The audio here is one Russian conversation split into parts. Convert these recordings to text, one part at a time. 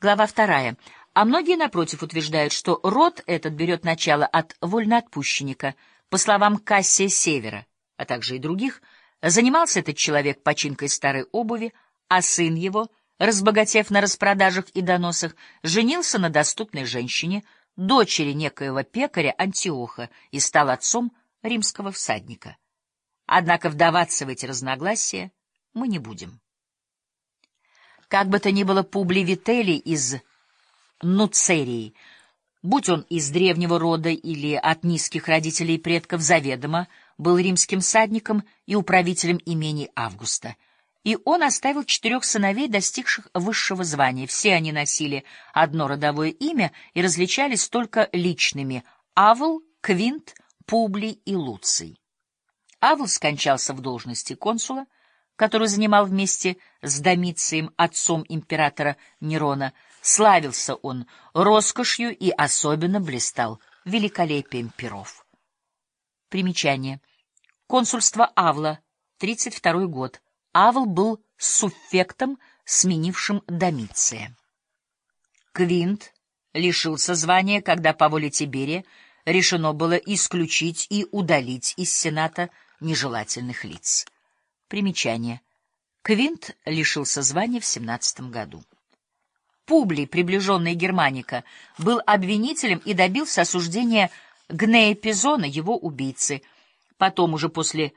Глава вторая. А многие, напротив, утверждают, что род этот берет начало от вольноотпущенника. По словам Кассия Севера, а также и других, занимался этот человек починкой старой обуви, а сын его, разбогатев на распродажах и доносах, женился на доступной женщине, дочери некоего пекаря Антиоха, и стал отцом римского всадника. Однако вдаваться в эти разногласия мы не будем. Как бы то ни было, Публий Вителий из Нуцерии, будь он из древнего рода или от низких родителей и предков, заведомо был римским садником и управителем имени Августа. И он оставил четырех сыновей, достигших высшего звания. Все они носили одно родовое имя и различались только личными — Авл, Квинт, Публий и Луций. Авл скончался в должности консула — которую занимал вместе с Домицием, отцом императора Нерона, славился он роскошью и особенно блистал великолепием перов. Примечание. Консульство Авла, 32 год. Авл был суффектом, сменившим Домиция. Квинт лишился звания, когда по воле Тиберия решено было исключить и удалить из Сената нежелательных лиц. Примечание. Квинт лишился звания в 17 году. Публий, приближенный Германика, был обвинителем и добился осуждения Гнея Пизона, его убийцы. Потом, уже после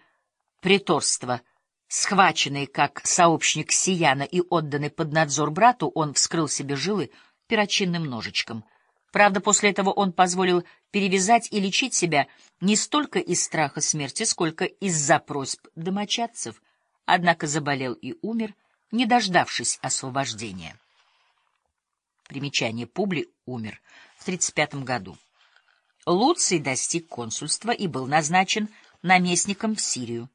приторства, схваченный как сообщник Сияна и отданный под надзор брату, он вскрыл себе жилы перочинным ножичком. Правда, после этого он позволил перевязать и лечить себя не столько из страха смерти, сколько из-за просьб домочадцев, однако заболел и умер, не дождавшись освобождения. Примечание Публи умер в 35 году. Луций достиг консульства и был назначен наместником в Сирию.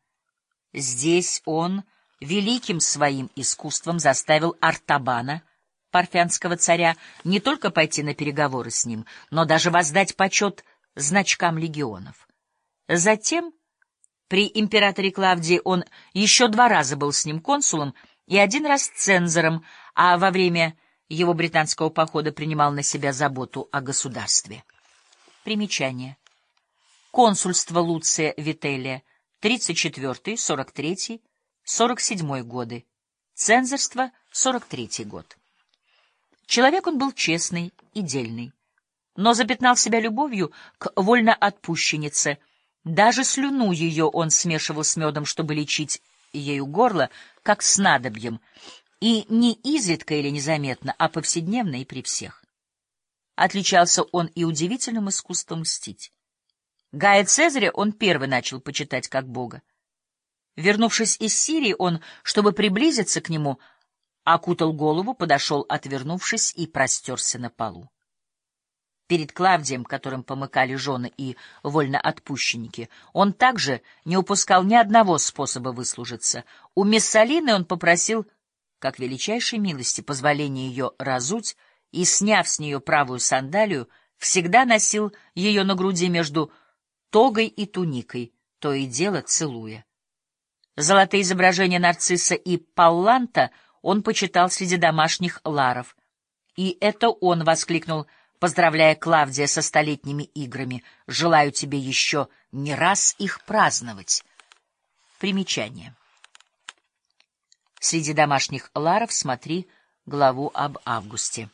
Здесь он великим своим искусством заставил Артабана — парфянского царя не только пойти на переговоры с ним, но даже воздать почет значкам легионов. Затем, при императоре Клавдии он еще два раза был с ним консулом и один раз цензором, а во время его британского похода принимал на себя заботу о государстве. Примечание. Консульство Луция Вителия, 34, 43, 47 годы. Цензорство, 43 год. Человек он был честный и дельный, но запятнал себя любовью к вольноотпущеннице. Даже слюну ее он смешивал с медом, чтобы лечить ею горло, как снадобьем, и не изредка или незаметно, а повседневно и при всех. Отличался он и удивительным искусством мстить. Гая Цезаря он первый начал почитать как бога. Вернувшись из Сирии, он, чтобы приблизиться к нему, — окутал голову, подошел, отвернувшись, и простерся на полу. Перед Клавдием, которым помыкали жены и вольноотпущенники, он также не упускал ни одного способа выслужиться. У Мессалины он попросил, как величайшей милости, позволения ее разуть, и, сняв с нее правую сандалию, всегда носил ее на груди между тогой и туникой, то и дело целуя. Золотые изображения нарцисса и палланта — он почитал среди домашних ларов. И это он воскликнул, поздравляя Клавдия со столетними играми. «Желаю тебе еще не раз их праздновать». Примечание. Среди домашних ларов смотри главу об августе.